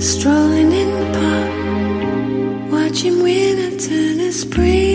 Strolling in the park, watching winter turn to spring.